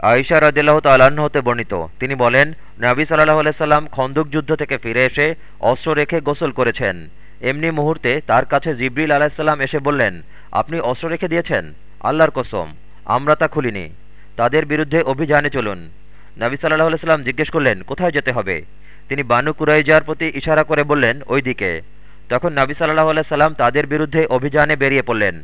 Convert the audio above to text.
আয়সা রাজিল্লাহ তাল্লাহ্ন হতে বর্ণিত। তিনি বলেন, নাবি সাল্লাহ আলাইসাল্লাম খন্দুক যুদ্ধ থেকে ফিরে এসে অস্ত্র রেখে গোসল করেছেন। এমনি মুহূর্তে তার কাছে জিব্রিল আলাহিসাল্লাম এসে বললেন, আপনি অস্ত্র রেখে দিয়েছেন? আল্লাহর কসম, আমরা তা খুলিনি। তাদের বিরুদ্ধে অভিযানে চলুন। নাবি সাল্লাহ আলাইসাল্লাম জিজ্ঞেস করলেন, কোথায় যেতে হবে? তিনি বানু কুরাইজার প্রতি ইশারা করে বললেন ওই দিকে তখন নাবি সাল্লাহ আলাইসাল্লাম তাদের বিরুদ্ধে অভিযানে বেরিয়ে পড়লেন।